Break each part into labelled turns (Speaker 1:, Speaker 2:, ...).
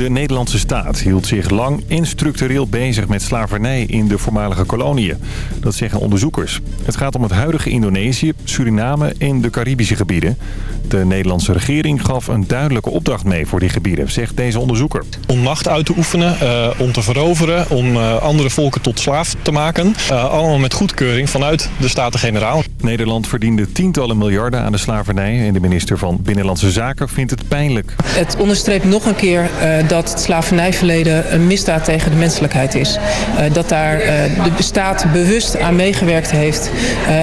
Speaker 1: De Nederlandse staat hield zich lang en structureel bezig met slavernij in de voormalige koloniën. Dat zeggen onderzoekers. Het gaat om het huidige Indonesië, Suriname en de Caribische gebieden. De Nederlandse regering gaf een duidelijke opdracht mee voor die gebieden, zegt deze onderzoeker.
Speaker 2: Om macht uit te oefenen, uh, om te veroveren, om uh, andere volken tot slaaf te maken. Uh, allemaal met goedkeuring vanuit de Staten-Generaal.
Speaker 1: Nederland verdiende tientallen miljarden aan de slavernij en de minister van Binnenlandse Zaken vindt het pijnlijk.
Speaker 3: Het onderstreept nog een keer uh, dat het slavernijverleden een misdaad tegen de menselijkheid is. Uh, dat daar uh, de staat bewust aan meegewerkt heeft.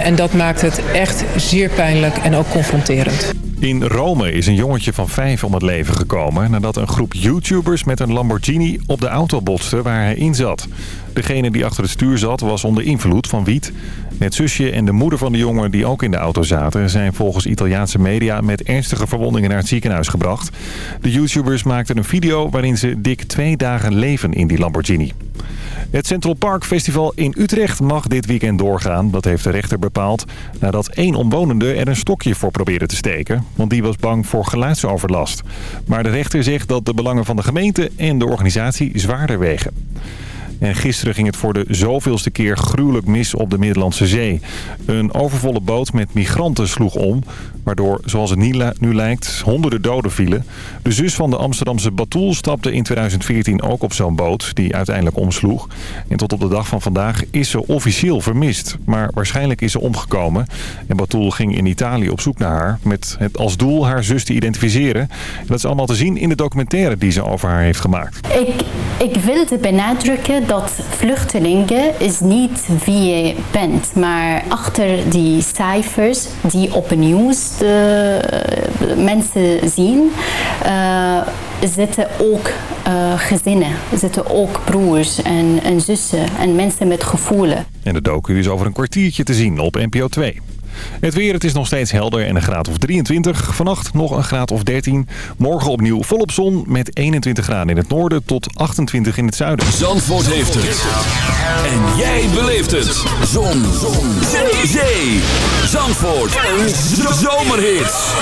Speaker 3: en dat maakt het echt zeer pijnlijk en ook confronterend.
Speaker 1: In Rome is een jongetje van vijf om het leven gekomen... nadat een groep YouTubers met een Lamborghini op de auto botste waar hij in zat. Degene die achter het stuur zat was onder invloed van wiet. Het zusje en de moeder van de jongen die ook in de auto zaten... zijn volgens Italiaanse media met ernstige verwondingen naar het ziekenhuis gebracht. De YouTubers maakten een video waarin ze dik twee dagen leven in die Lamborghini. Het Central Park Festival in Utrecht mag dit weekend doorgaan. Dat heeft de rechter bepaald nadat één omwonende er een stokje voor probeerde te steken. Want die was bang voor geluidsoverlast. Maar de rechter zegt dat de belangen van de gemeente en de organisatie zwaarder wegen. En gisteren ging het voor de zoveelste keer gruwelijk mis op de Middellandse Zee. Een overvolle boot met migranten sloeg om, waardoor, zoals het nu lijkt, honderden doden vielen. De zus van de Amsterdamse Batoel stapte in 2014 ook op zo'n boot, die uiteindelijk omsloeg. En tot op de dag van vandaag is ze officieel vermist. Maar waarschijnlijk is ze omgekomen. En Batoel ging in Italië op zoek naar haar, met het als doel haar zus te identificeren. En dat is allemaal te zien in de documentaire die ze over haar heeft gemaakt.
Speaker 4: Ik, ik wil benadrukken dat vluchtelingen is niet wie je bent, maar achter die cijfers die op nieuws de mensen zien, uh, zitten ook uh, gezinnen, zitten ook broers en, en zussen en mensen met gevoelen.
Speaker 1: En de docu is over een kwartiertje te zien op NPO 2. Het weer, het is nog steeds helder en een graad of 23. Vannacht nog een graad of 13. Morgen opnieuw volop zon met 21 graden in het noorden tot 28 in het zuiden.
Speaker 5: Zandvoort heeft het. En jij beleeft het. Zon. zon. Zee. Zee. Zandvoort. Een zomerhit.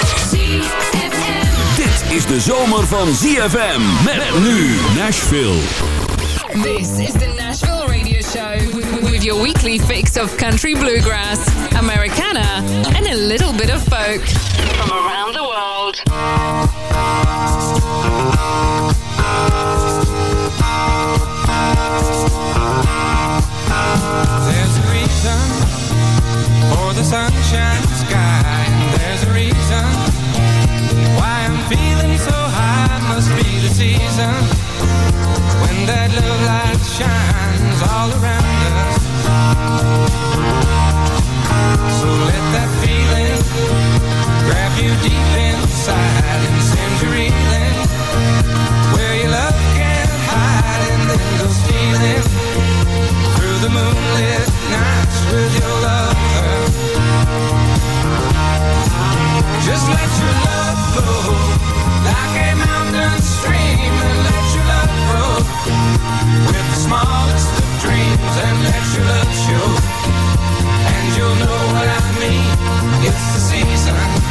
Speaker 5: Dit is de zomer van ZFM. Met nu Nashville.
Speaker 6: This is the Nashville with your weekly fix of country bluegrass, Americana, and a little bit of folk from around the world.
Speaker 7: There's a reason for the sunshine sky, and there's a reason why I'm feeling so high. Must be the season when that love light shines all around us. So let that feeling grab you deep inside. And send you where your love can't hide, and those feelings through the moonlit nights with your lover. Just let your love flow like a mountain stream, and let your love grow with the smallest dreams, and let your love show. And you'll know what I mean. It's the season.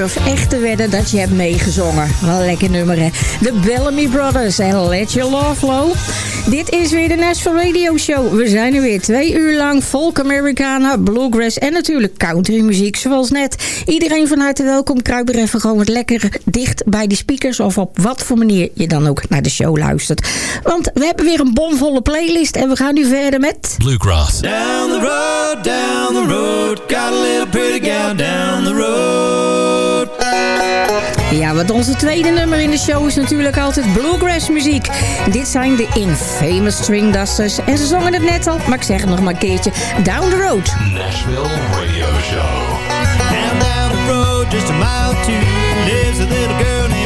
Speaker 8: Durf echt te wedden dat je hebt meegezongen. Wel een lekker nummer, hè? De Bellamy Brothers en Let Your Love Flow. Dit is weer de Nashville Radio Show. We zijn er weer twee uur lang. Folk Americana, bluegrass en natuurlijk country muziek zoals net. Iedereen van harte welkom. Kruip er even gewoon wat lekker dicht bij de speakers... of op wat voor manier je dan ook naar de show luistert. Want we hebben weer een bomvolle playlist en we gaan nu verder met...
Speaker 9: Bluegrass.
Speaker 10: Down the road, down the road, got a little pretty gal down the road.
Speaker 8: Ja, want onze tweede nummer in de show is natuurlijk altijd bluegrass muziek. Dit zijn de Infamous String Dusters. En ze zongen het net al, maar ik zeg het nog maar een keertje. Down the Road.
Speaker 9: Nashville Radio Show.
Speaker 10: Down, down the road, just a mile or two, lives a little girl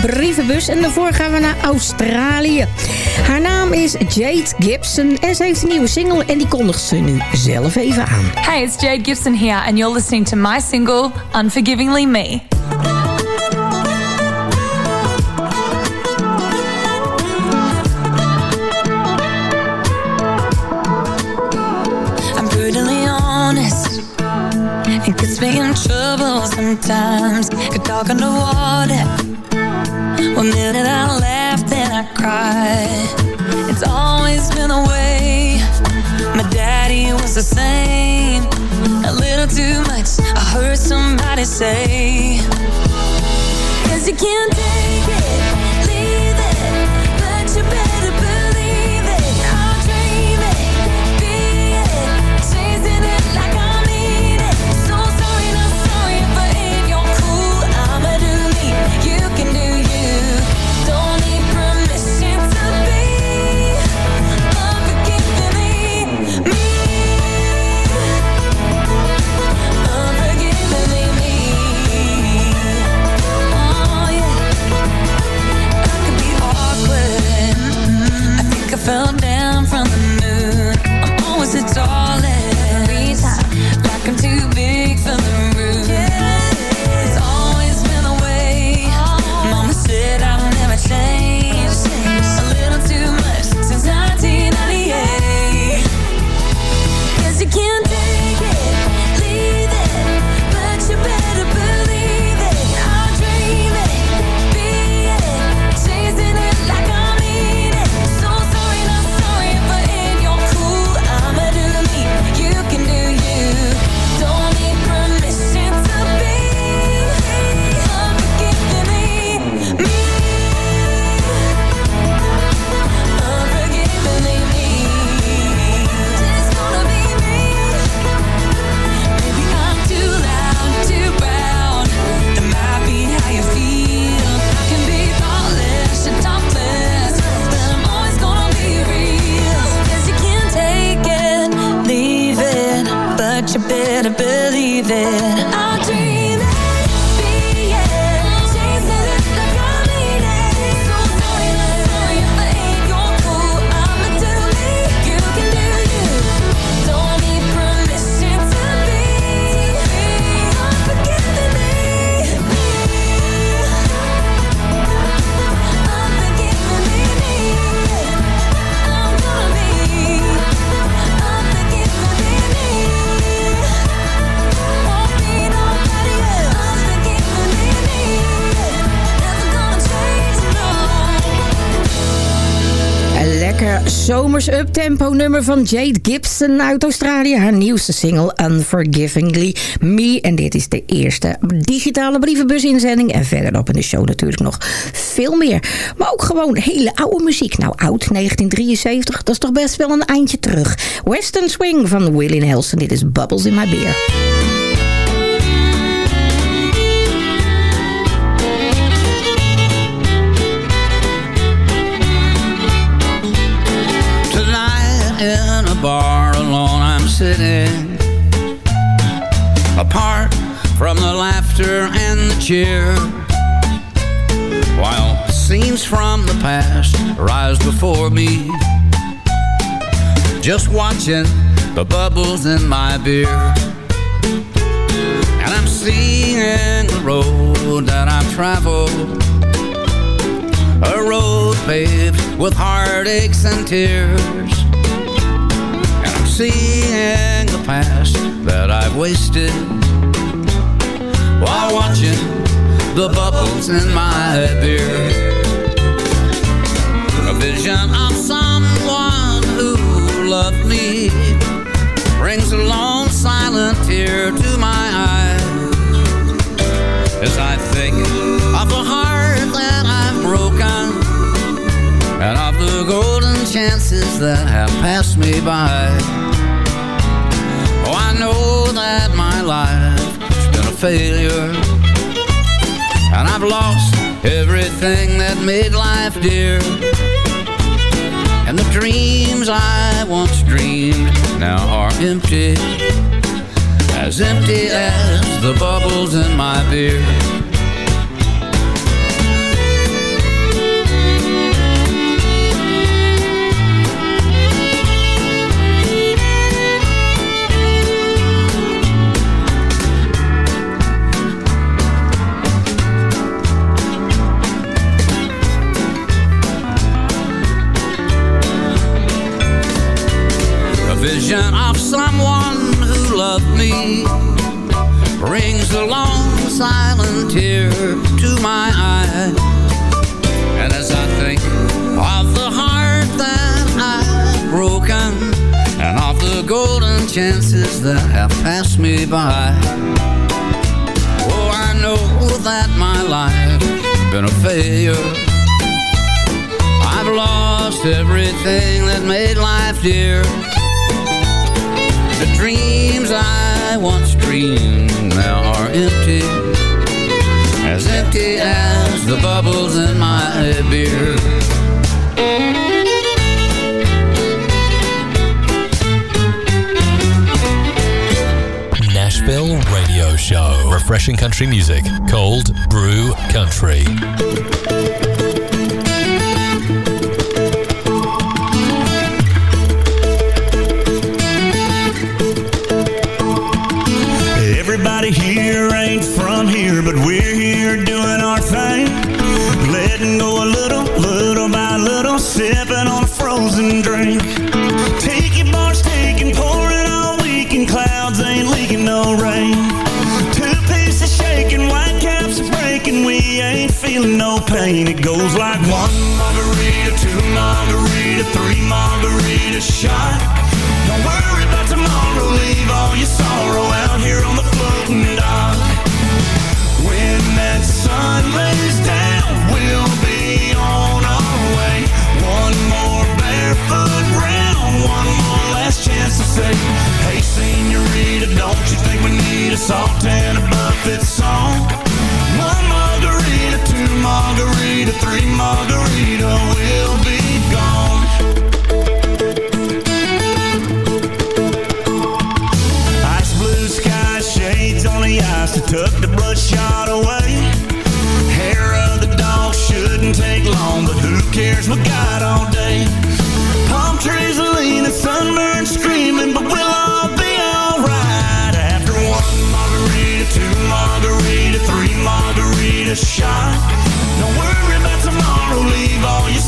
Speaker 8: brievenbus. En daarvoor gaan we naar Australië. Haar naam is Jade Gibson. En ze heeft een nieuwe single. En die kondigt ze nu zelf even aan.
Speaker 11: Hey, it's Jade Gibson here, and you're listening to my single, Unforgivingly Me. Honest. It gets
Speaker 8: zomers uptempo nummer van Jade Gibson uit Australië. Haar nieuwste single Unforgivingly Me. En dit is de eerste digitale brievenbusinzending. En verderop in de show natuurlijk nog veel meer. Maar ook gewoon hele oude muziek. Nou, oud 1973, dat is toch best wel een eindje terug. Western Swing van Willie Nelson. Dit is Bubbles in My Beer.
Speaker 12: Sitting Apart from the laughter and the cheer. While scenes from the past rise before me. Just watching the bubbles in my beer. And I'm seeing the road that I've traveled. A road paved with heartaches and tears. Seeing the past that I've wasted while watching the bubbles in my beer. A vision of someone who loved me brings a long silent tear to my eye as I think of the heart that I've broken and of the golden that have passed me by. Oh, I know that my life's been a failure and I've lost everything that made life dear. And the dreams I once dreamed now are empty as empty as the bubbles in my beer. Vision of someone who loved me brings a long silent tear to my eye. And as I think of the heart that I've broken and of the golden chances that have passed me by, oh, I know that my life's been a failure. I've lost everything that made life dear. Dreams I once dreamed now are empty As empty as the bubbles in my beer
Speaker 9: Nashville Radio Show. Refreshing country music. Cold Brew Country.
Speaker 10: Shot. Don't worry about tomorrow, leave all your sorrow out here on the floating dock. When that sun lays down, we'll be on our way. One more barefoot round, one more last chance to say, Hey, senorita, don't you think we need a salt and a Buffett song? One margarita, two margarita, three margarita, we'll be gone.
Speaker 9: Tuck the bloodshot away. Hair of the dog shouldn't take long, but who cares? We got all day. Palm trees are leaning, sunburned, screaming, but we'll all be alright. After one margarita, two margarita, three margarita shot. Don't worry about tomorrow, leave all your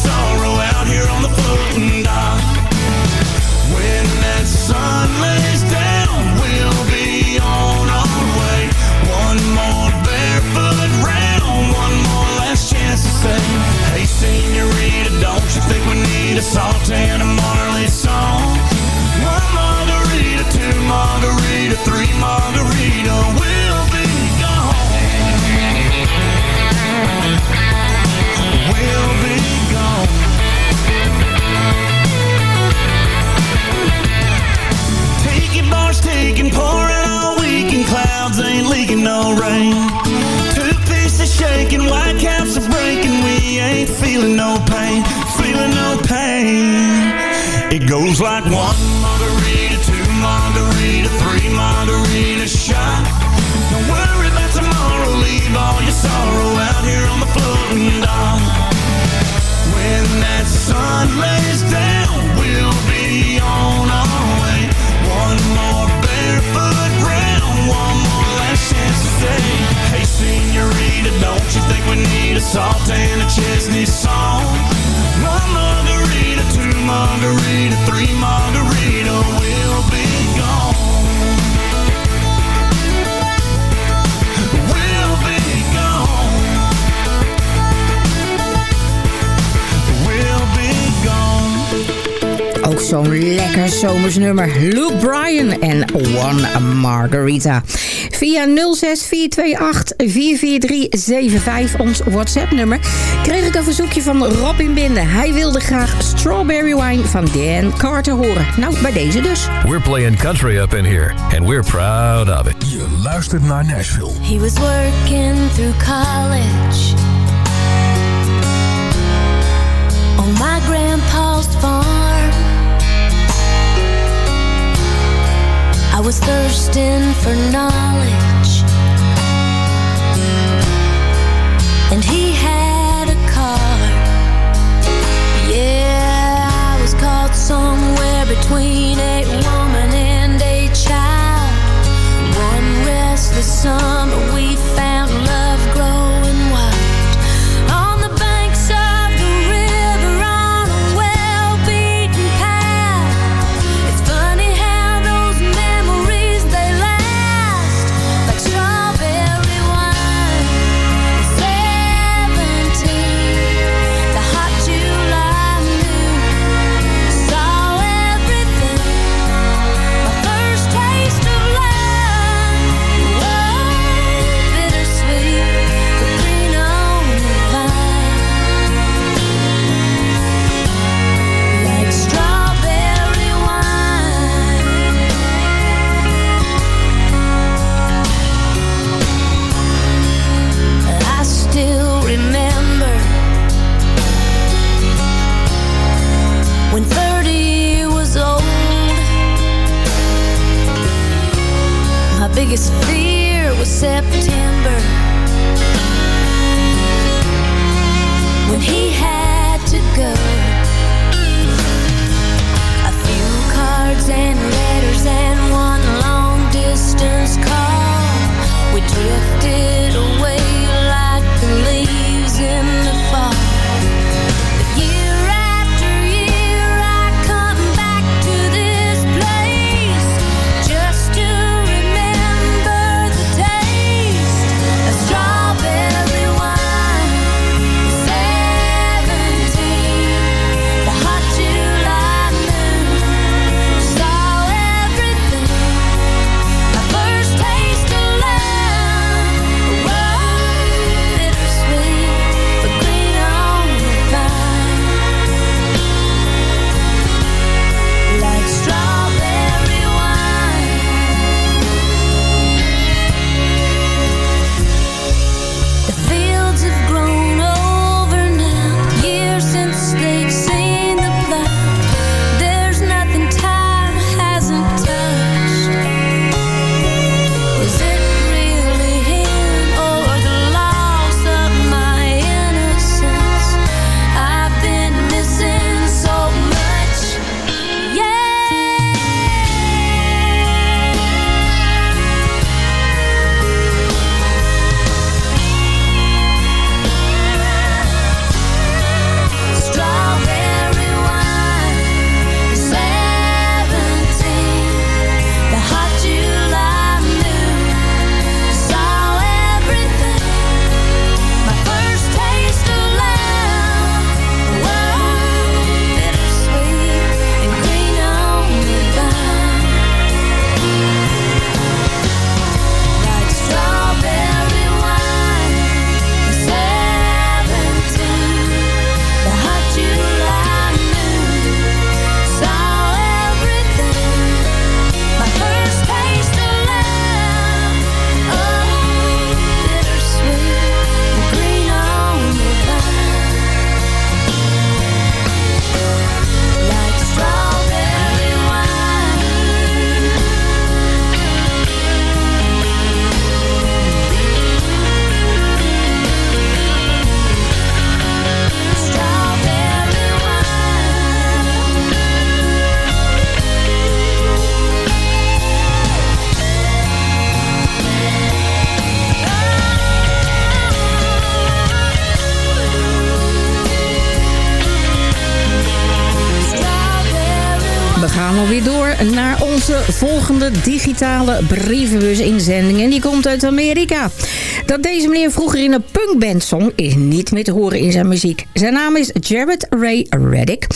Speaker 8: lekker zomers nummer. Luke Bryan en One Margarita. Via 06428 ons WhatsApp nummer, kreeg ik een verzoekje van Robin Binden. Hij wilde graag Strawberry Wine van Dan Carter horen. Nou, bij deze dus.
Speaker 5: We're playing country up in here, and we're proud of it. Je luistert naar Nashville.
Speaker 13: He was working through college on my grandpa's farm. I was thirsting for knowledge, and he had a car. Yeah, I was caught somewhere between a woman and a child. One restless summer, we found
Speaker 8: naar onze volgende digitale brievenbus-inzending. En die komt uit Amerika. Dat deze meneer vroeger in een punkband zong is niet meer te horen in zijn muziek. Zijn naam is Jared Ray Reddick.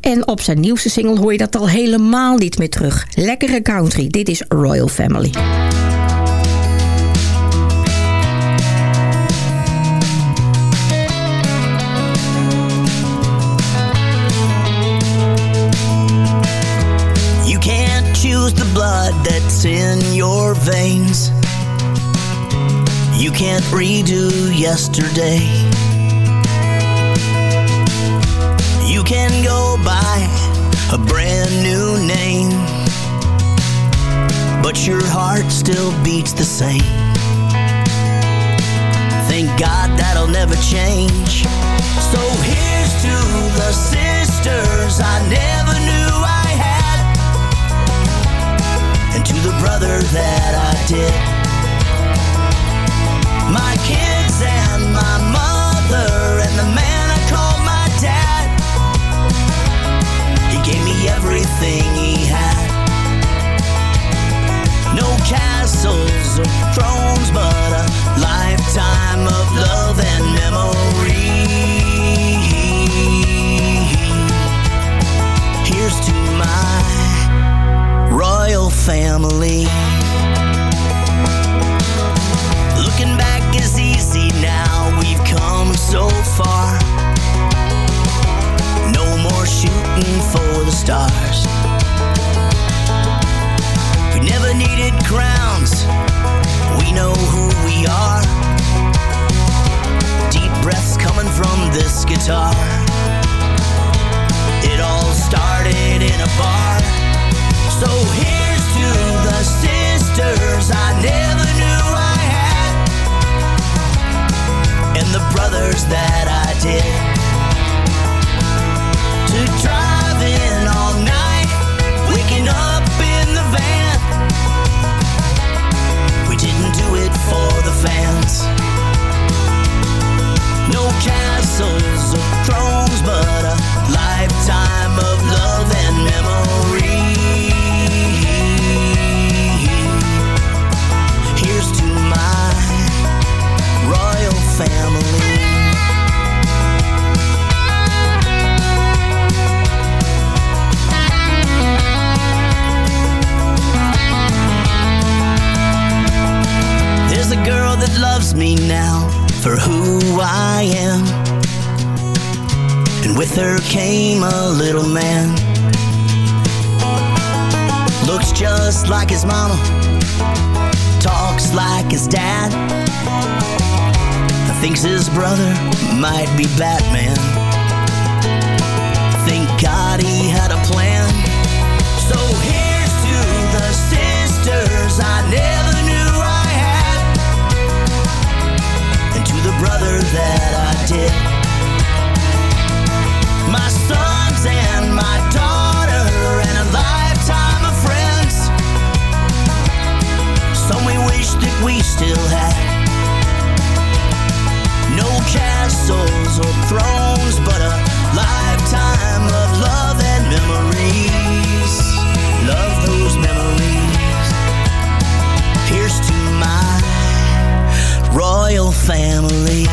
Speaker 8: En op zijn nieuwste single hoor je dat al helemaal niet meer terug. Lekkere country. Dit is Royal Family.
Speaker 14: That's in your veins. You can't redo yesterday. You can go by a brand new name, but your heart still beats the same. Thank God that'll never change. So here's to the sisters I never knew I and to the brother that I did. My kids like his dad. Thinks his brother might be Batman. Thank God he had a plan. So here's to the sisters I never knew I had, and to the brother that I did. My sons and my daughter, and a lifetime Some we wish that we still had. No castles or thrones, but a lifetime of love and memories. Love those memories. Here's to my royal family.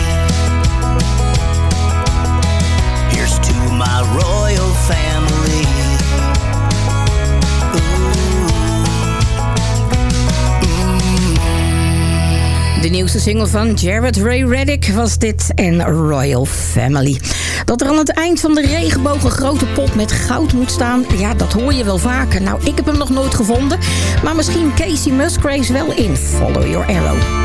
Speaker 14: Here's to my royal family.
Speaker 8: De nieuwste single van Jared Ray Reddick was dit en Royal Family. Dat er aan het eind van de regenboog een grote pot met goud moet staan... ja, dat hoor je wel vaker. Nou, ik heb hem nog nooit gevonden. Maar misschien Casey Musgraves wel in Follow Your Arrow.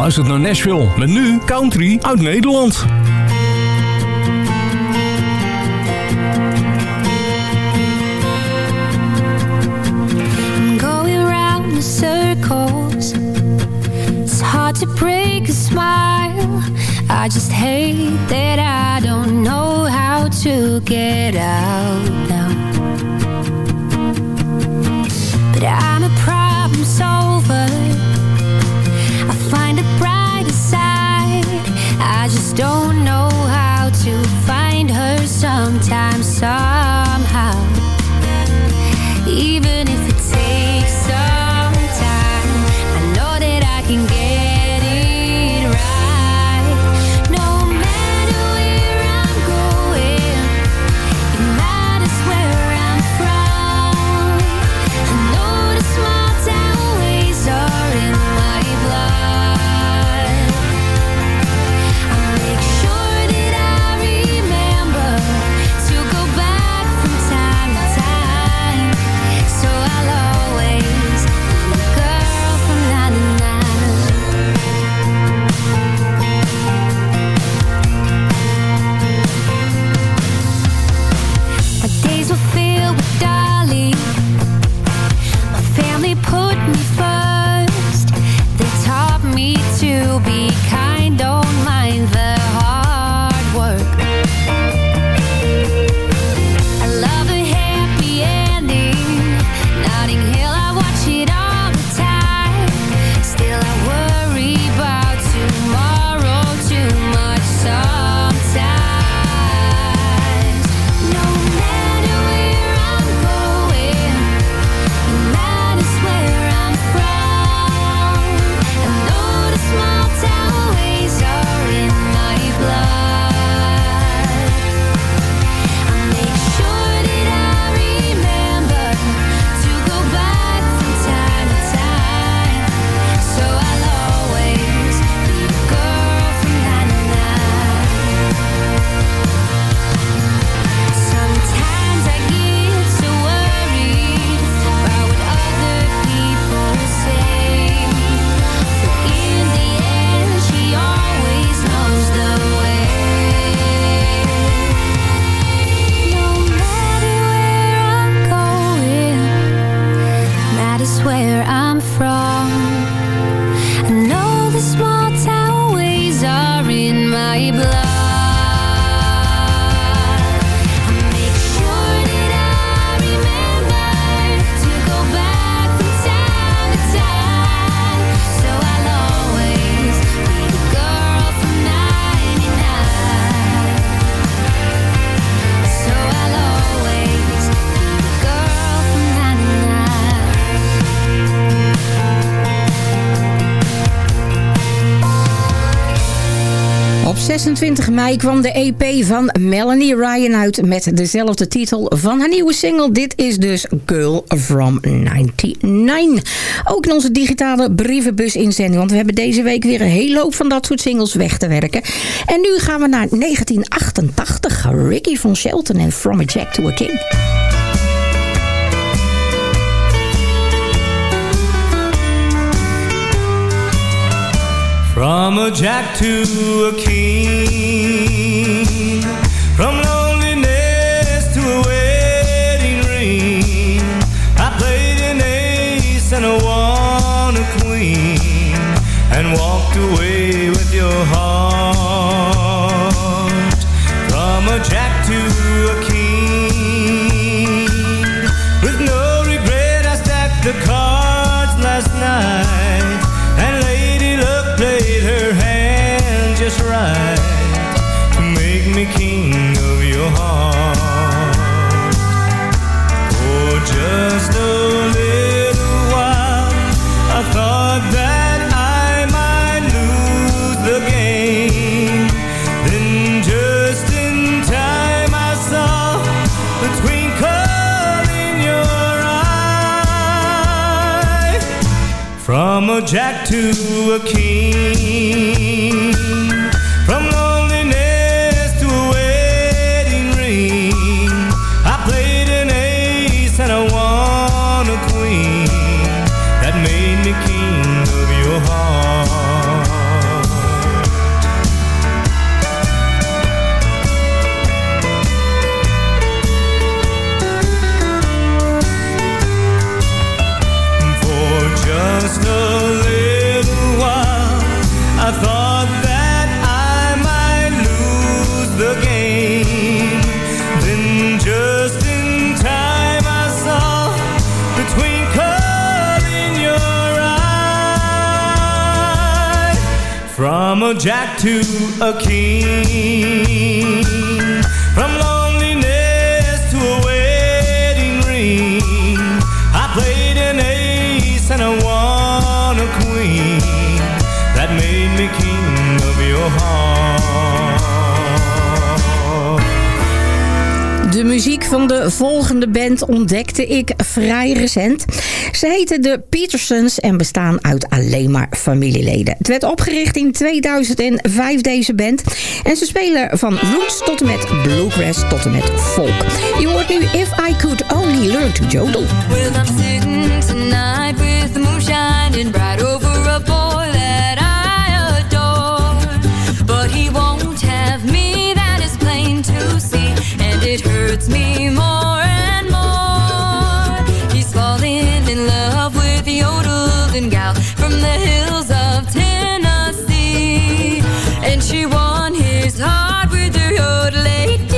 Speaker 15: luistert naar Nashville. Met nu country uit Nederland.
Speaker 13: Going circles. It's hard to break a smile. I just hate that I don't know how to get out.
Speaker 8: 26 mei kwam de EP van Melanie Ryan uit met dezelfde titel van haar nieuwe single. Dit is dus Girl from 99. Ook in onze digitale brievenbus inzending, want we hebben deze week weer een hele hoop van dat soort singles weg te werken. En nu gaan we naar 1988, Ricky Van Shelton en From a Jack to a King.
Speaker 10: From a jack to a king. From loneliness to a wedding ring. I played an ace and I won a queen. And walked away with your heart. From a jack to jack to a king. To a king. From loneliness to a wedding ring. I played an ace and I won a queen. That made me king of your heart.
Speaker 8: De muziek van de volgende band ontdekte ik vrij recent. Ze heten de Petersons en bestaan uit alleen maar familieleden. Het werd opgericht in 2005 deze band. En ze spelen van roots tot en met bluegrass tot en met folk. Je hoort nu If I Could Only Learn to Jodel.
Speaker 13: Well, I'm sitting tonight with the moon heart with her yodelady,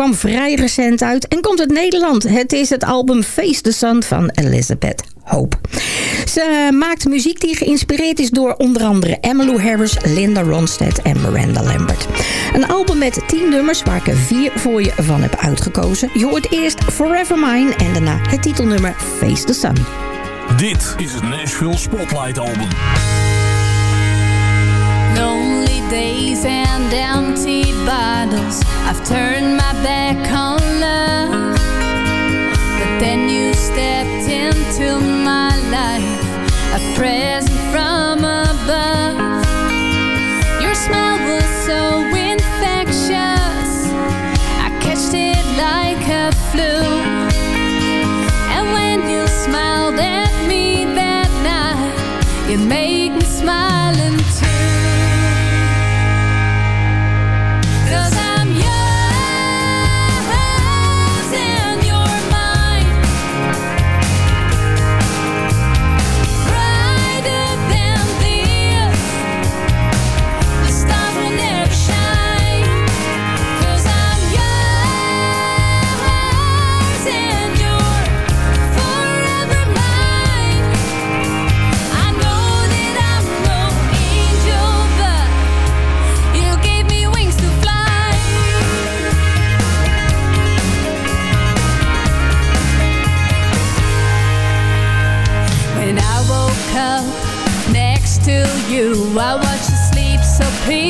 Speaker 8: kwam vrij recent uit en komt uit Nederland. Het is het album Face the Sun van Elizabeth Hope. Ze maakt muziek die geïnspireerd is door onder andere Emmylou Harris, Linda Ronstadt en Miranda Lambert. Een album met 10 nummers waar ik er vier voor je van heb uitgekozen. Je hoort eerst Forever Mine en daarna het titelnummer Face the Sun.
Speaker 16: Dit is het Nashville Spotlight Album.
Speaker 17: Days and empty bottles. I've turned my back on love. But then you stepped into my life, a present from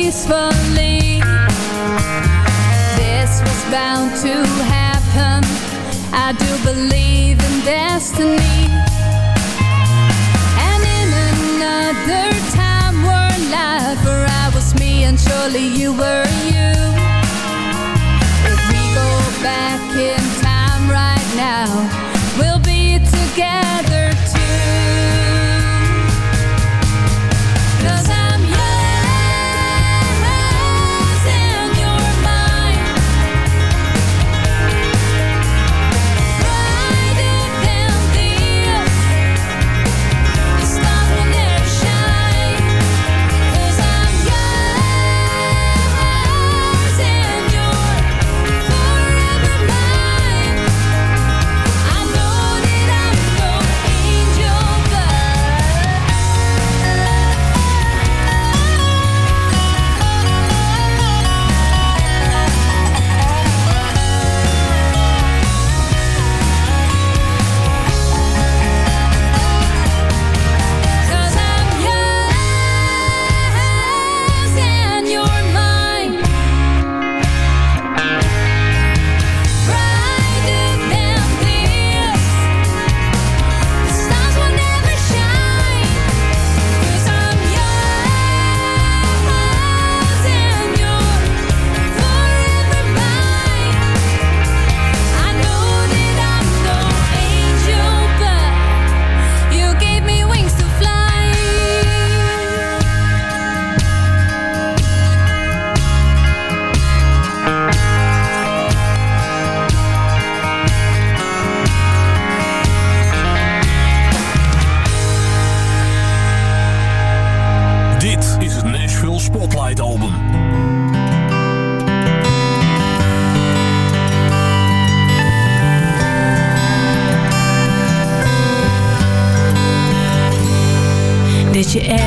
Speaker 17: peacefully. This was
Speaker 13: bound to happen. I do believe in destiny. And in another time or life For I was me and surely you were you. If we go back in time right now We'll be together.
Speaker 8: É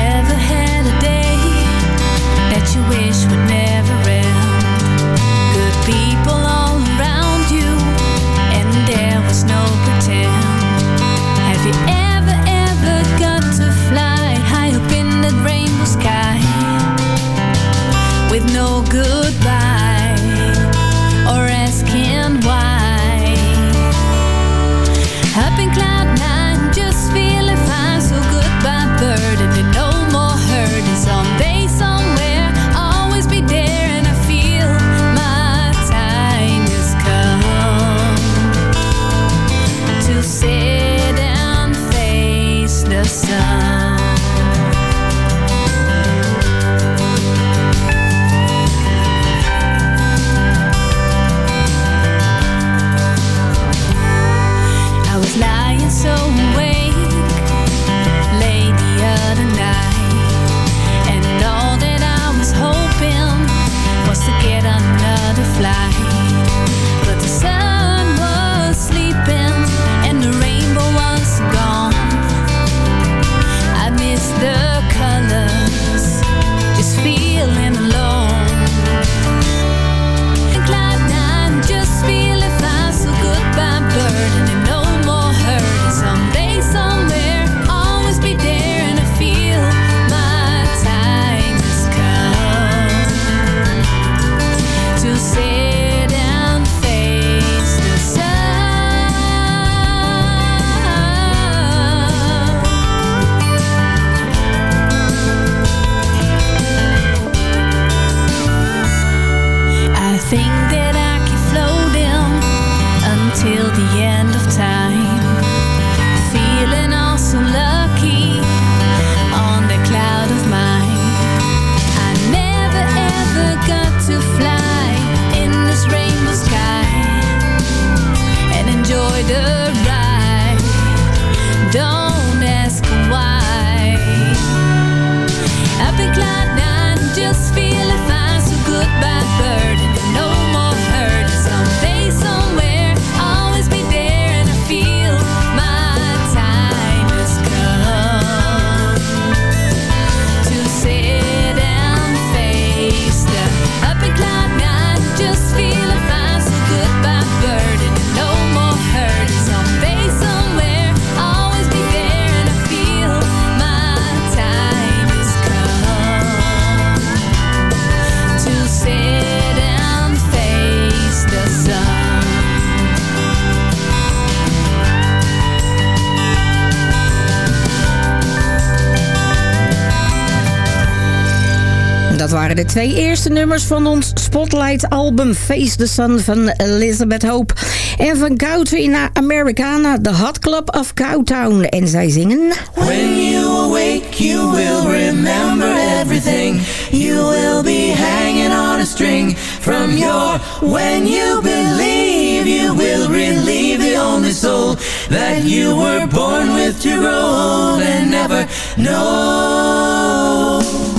Speaker 8: de twee eerste nummers van ons Spotlight-album Face the Sun van Elizabeth Hope. En van country naar Americana, The Hot Club of Cowtown. En zij zingen...
Speaker 18: When you awake, you will remember everything. You will be hanging on a string from your when you believe you will relieve the only soul that you were born with to grow and never know.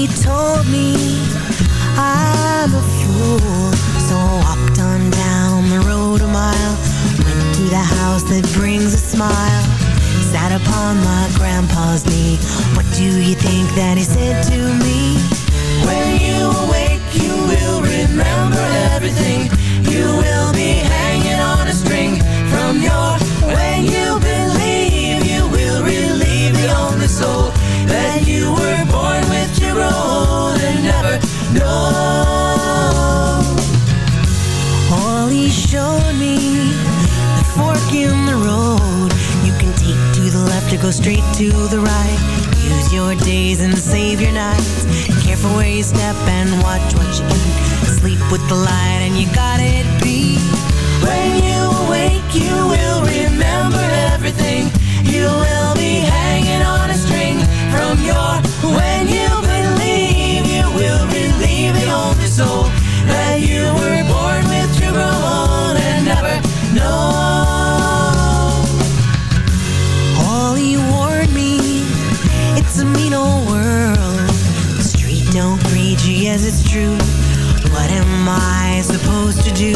Speaker 19: He told me I'm a fool. So I walked on down the road a mile. Went to the house that brings a smile. Sat upon my grandpa's knee. What do you think that he said to me?
Speaker 18: When you awake, you will remember everything. You will be
Speaker 19: go straight to the right. Use your days and save your nights. Careful where you step and watch what you eat. Sleep with the light and you got it beat.
Speaker 18: When you awake, you will remember everything. You will be hanging on a string from your when you believe you will relieve the only soul that you were born with to grow old and never know.
Speaker 19: Mean old world. The street don't greet you, yes it's true. What am I supposed to do?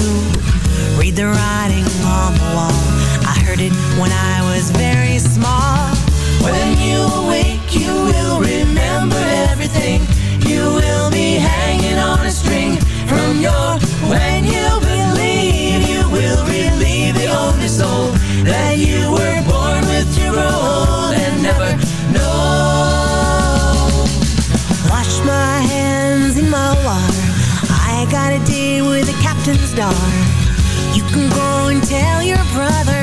Speaker 19: Read the writing on the wall. I heard it when I was very small.
Speaker 18: When you awake, you will remember A
Speaker 19: date with the captain's daughter. You can go and tell your brother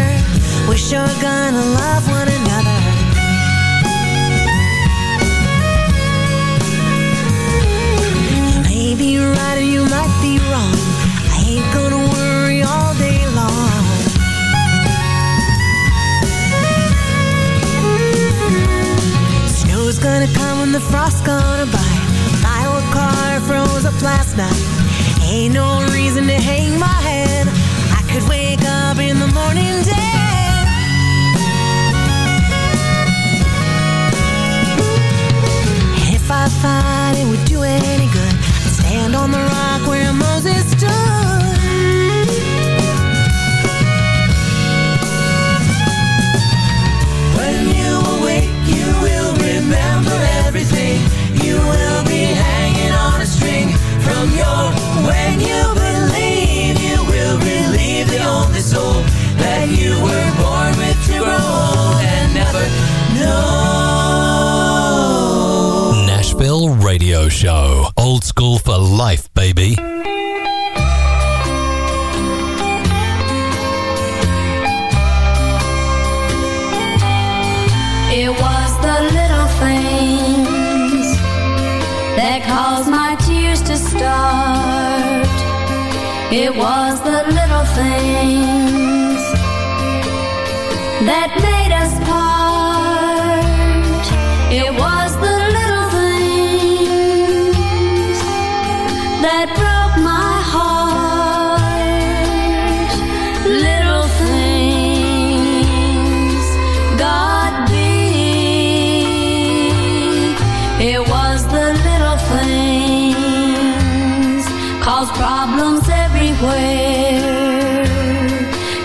Speaker 19: we're sure gonna love one another.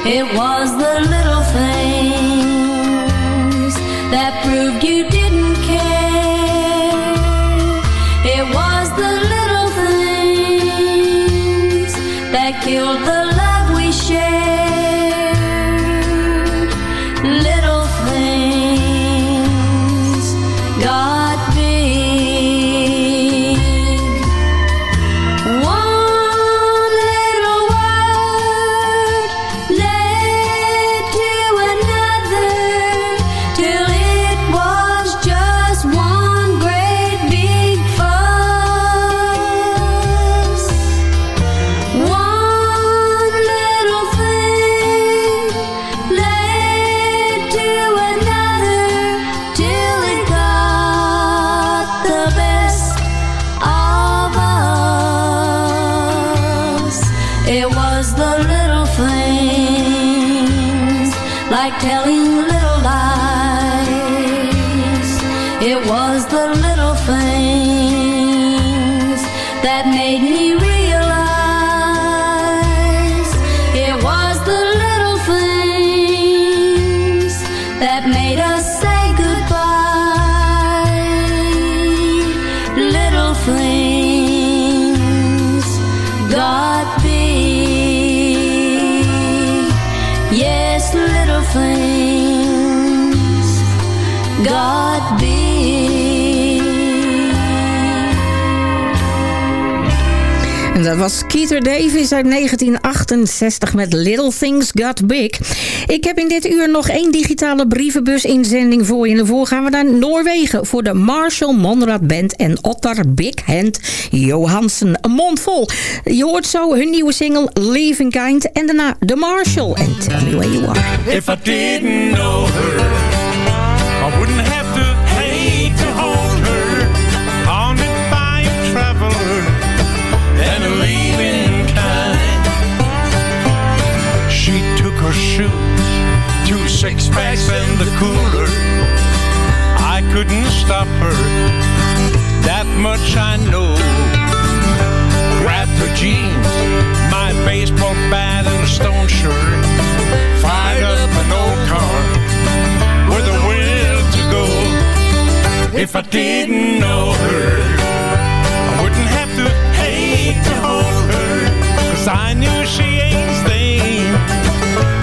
Speaker 19: It
Speaker 13: was the little things that proved you didn't care. It was the little things that killed the was
Speaker 8: Keith Davis uit 1968 met Little Things Got Big. Ik heb in dit uur nog één digitale brievenbus-inzending voor je. En daarvoor gaan we naar Noorwegen voor de Marshall Monrad Band en Ottar Big Hand Johansen. Een mond vol. Je hoort zo hun nieuwe single Leaving Kind en daarna The Marshall en Tell Me Where You Are.
Speaker 7: If I didn't know her, six packs and the cooler. I couldn't stop her, that much I know. Grabbed her jeans, my baseball bat and a stone shirt. Fired up an old car with a will to go. If I didn't know her, I wouldn't have to hate to hold her. Cause I knew she ain't staying.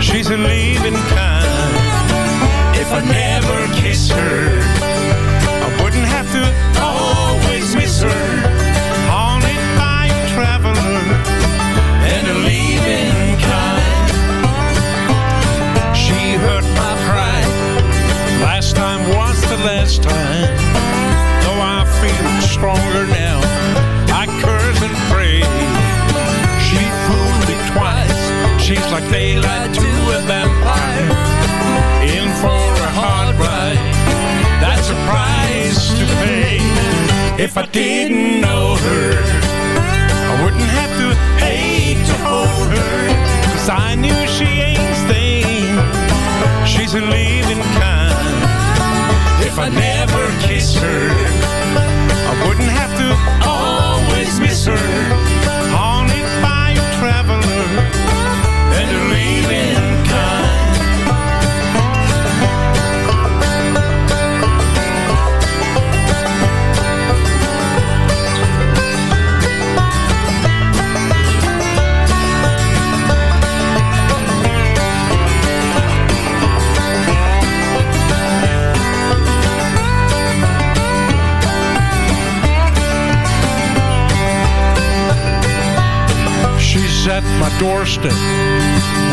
Speaker 7: She's a leaving kind. If I never kiss her, I wouldn't have to always miss her. Haunted by a traveler and a leaving kind. She hurt my pride. Last time was the last time. Though I feel stronger now, I curse and pray. She fooled me twice. She's like daylight to a vampire. In for. That's a price to pay. If I didn't know her, I wouldn't have to hate to hold her. Cause I knew she ain't staying. She's a leaving kind. If I never kiss her, I wouldn't have to always miss her.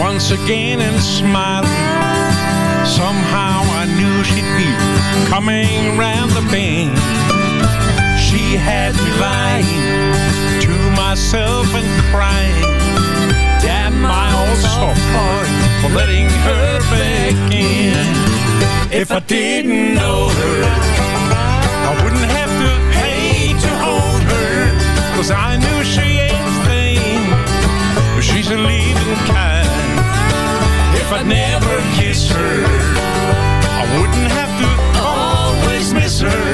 Speaker 7: Once again and smiling. Somehow I knew she'd be coming round the bend. She had me lying to myself and crying. Damn my old soft heart for letting her back in. If I didn't know her, I wouldn't have to hate to hold her. Cause I knew she kind. If I'd never kiss her, I wouldn't have to always miss her.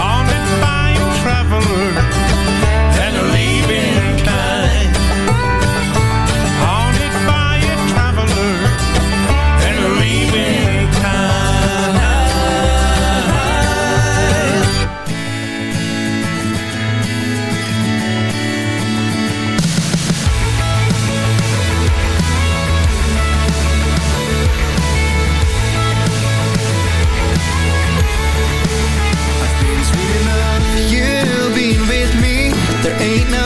Speaker 7: Haunted by a traveler
Speaker 5: ain't no